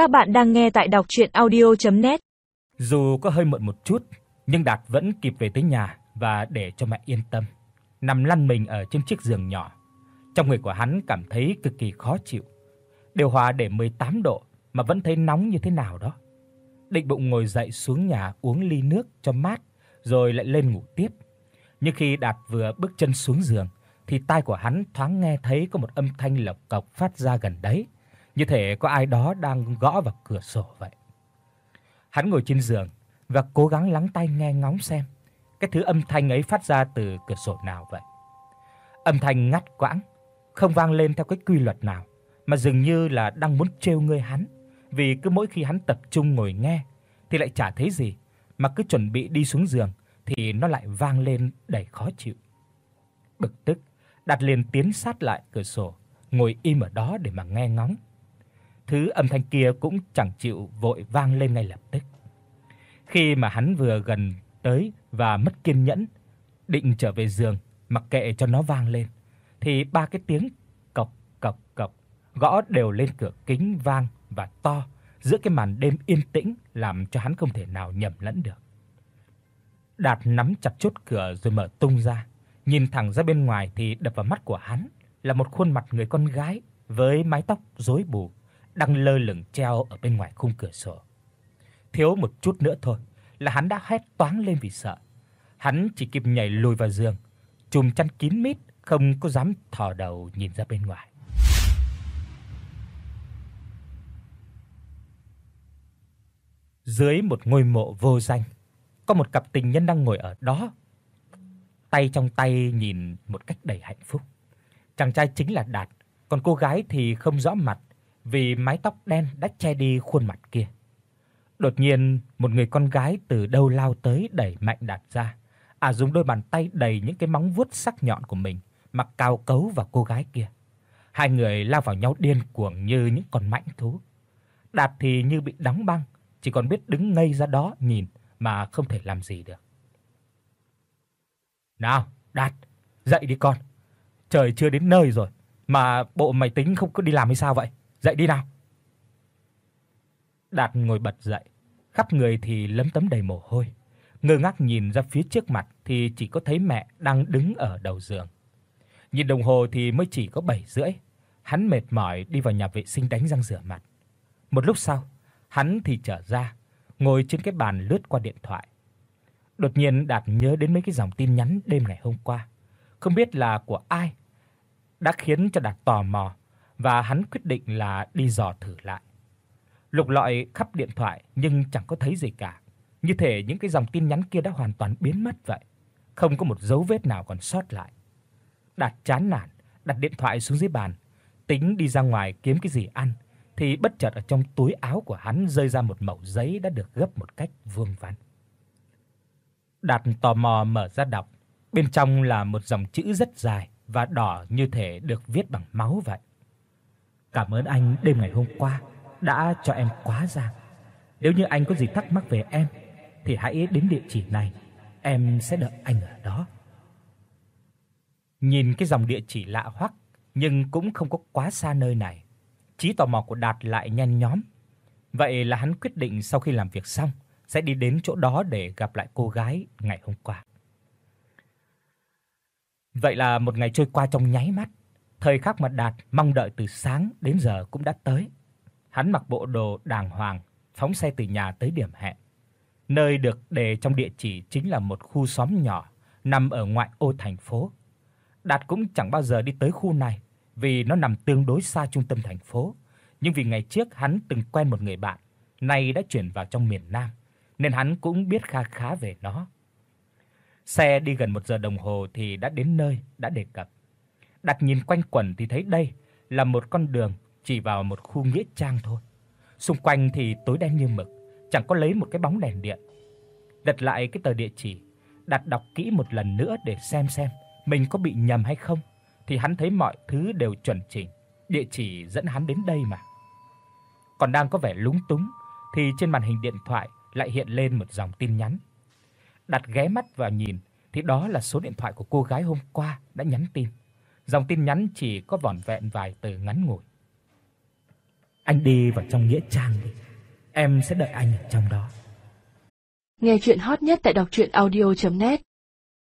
Các bạn đang nghe tại đọc audio net Dù có hơi muộn một chút, nhưng Đạt vẫn kịp về tới nhà và để cho mẹ yên tâm, nằm lăn mình ở trên chiếc giường nhỏ. Trong người của hắn cảm thấy cực kỳ khó chịu. Điều hòa để 18 độ mà vẫn thấy nóng như thế nào đó. Định bụng ngồi dậy xuống nhà uống ly nước cho mát rồi lại lên ngủ tiếp. Nhưng khi Đạt vừa bước chân xuống giường thì tai của hắn thoáng nghe thấy có một âm thanh lộc cộc phát ra gần đấy, như thể có ai đó đang gõ vào cửa sổ vậy. Hắn ngồi trên giường và cố gắng lắng tai nghe ngóng xem cái thứ âm thanh ấy phát ra từ cửa sổ nào vậy. Âm thanh ngắt quãng, không vang lên theo cái quy luật nào, mà dường như là đang muốn trêu ngươi hắn, vì cứ mỗi khi hắn tập trung ngồi nghe thì lại chả thấy gì, mà cứ chuẩn bị đi xuống giường thì nó lại vang lên đầy khó chịu. Bực tức, đặt liền tiến sát lại cửa sổ, ngồi im ở đó để mà nghe ngóng. Thứ âm thanh kia cũng chẳng chịu vội vang lên ngay lập tức. Khi mà hắn vừa gần tới và mất kiên nhẫn, định trở về giường mặc kệ cho nó vang lên, thì ba cái tiếng cộc cộc cộc gõ đều lên cửa kính vang và to giữa cái màn đêm yên tĩnh làm cho hắn không thể nào nhầm lẫn được. Đạt nắm chặt chốt cửa rồi mở tung ra, nhìn thẳng ra bên ngoài thì đập vào mắt của hắn là một khuôn mặt người con gái với mái tóc rối bù đang lơ lửng treo ở bên ngoài khung cửa sổ. Thiếu một chút nữa thôi là hắn đã hét toáng lên vì sợ. Hắn chỉ kịp nhảy lùi vào giường, chùm chăn kín mít, không có dám thò đầu nhìn ra bên ngoài. Dưới một ngôi mộ vô danh, có một cặp tình nhân đang ngồi ở đó, tay trong tay nhìn một cách đầy hạnh phúc. Chàng trai chính là Đạt, còn cô gái thì không rõ mặt vì mái tóc đen đã che đi khuôn mặt kia. Đột nhiên, một người con gái từ đâu lao tới đẩy mạnh Đạt ra. À dùng đôi bàn tay đầy những cái móng vuốt sắc nhọn của mình mà cào cấu vào cô gái kia. Hai người lao vào nhau điên cuồng như những con mãnh thú. Đạt thì như bị đóng băng, chỉ còn biết đứng ngây ra đó nhìn mà không thể làm gì được. "Nào, Đạt, dậy đi con. Trời chưa đến nơi rồi mà bộ mày tính không có đi làm hay sao vậy? Dậy đi nào." Đạt ngồi bật dậy, khắp người thì lấm tấm đầy mồ hôi. Ngơ ngác nhìn ra phía trước mặt thì chỉ có thấy mẹ đang đứng ở đầu giường. Nhìn đồng hồ thì mới chỉ có 7 rưỡi. Hắn mệt mỏi đi vào nhà vệ sinh đánh răng rửa mặt. Một lúc sau, hắn thì trở ra, ngồi trên cái bàn lướt qua điện thoại. Đột nhiên Đạt nhớ đến mấy cái dòng tin nhắn đêm ngày hôm qua, không biết là của ai, đã khiến cho Đạt tò mò và hắn quyết định là đi dò thử lại. Lục lọi khắp điện thoại nhưng chẳng có thấy gì cả, như thể những cái dòng tin nhắn kia đã hoàn toàn biến mất vậy, không có một dấu vết nào còn sót lại. Đạt chán nản, đặt điện thoại xuống dưới bàn, tính đi ra ngoài kiếm cái gì ăn thì bất chợt ở trong túi áo của hắn rơi ra một mẩu giấy đã được gấp một cách vuông vắn. Đạt tò mò mở ra đọc, bên trong là một dòng chữ rất dài và đỏ như thể được viết bằng máu vậy. Cảm ơn anh đêm ngày hôm qua đã cho em quá giang. Nếu như anh có gì thắc mắc về em thì hãy đến địa chỉ này, em sẽ đợi anh ở đó. Nhìn cái dòng địa chỉ lạ hoắc nhưng cũng không có quá xa nơi này. Trí tò mò của Đạt lại nhanh nhóm. Vậy là hắn quyết định sau khi làm việc xong sẽ đi đến chỗ đó để gặp lại cô gái ngày hôm qua. Vậy là một ngày trôi qua trong nháy mắt, thời khắc mà Đạt mong đợi từ sáng đến giờ cũng đã tới. Hắn mặc bộ đồ đàng hoàng, phóng xe từ nhà tới điểm hẹn. Nơi được đề trong địa chỉ chính là một khu xóm nhỏ nằm ở ngoại ô thành phố. Đạt cũng chẳng bao giờ đi tới khu này vì nó nằm tương đối xa trung tâm thành phố, nhưng vì ngày trước hắn từng quen một người bạn, nay đã chuyển vào trong miền Nam, nên hắn cũng biết kha khá về nó. Xe đi gần 1 giờ đồng hồ thì đã đến nơi đã đề cập. Đặt nhìn quanh quẩn thì thấy đây là một con đường chỉ vào một khu nghĩa trang thôi. Xung quanh thì tối đen như mực, chẳng có lấy một cái bóng đèn điện. Đặt lại cái tờ địa chỉ, đặt đọc kỹ một lần nữa để xem xem mình có bị nhầm hay không thì hắn thấy mọi thứ đều chuẩn chỉnh, địa chỉ dẫn hắn đến đây mà. Còn đang có vẻ lúng túng thì trên màn hình điện thoại lại hiện lên một dòng tin nhắn. Đặt ghé mắt vào nhìn thì đó là số điện thoại của cô gái hôm qua đã nhắn tin. Dòng tin nhắn chỉ có vỏn vẹn vài từ ngắn ngủi. Anh đi vào trong nghĩa trang đi. Em sẽ đợi anh ở trong đó. Nghe chuyện hot nhất tại đọc audio net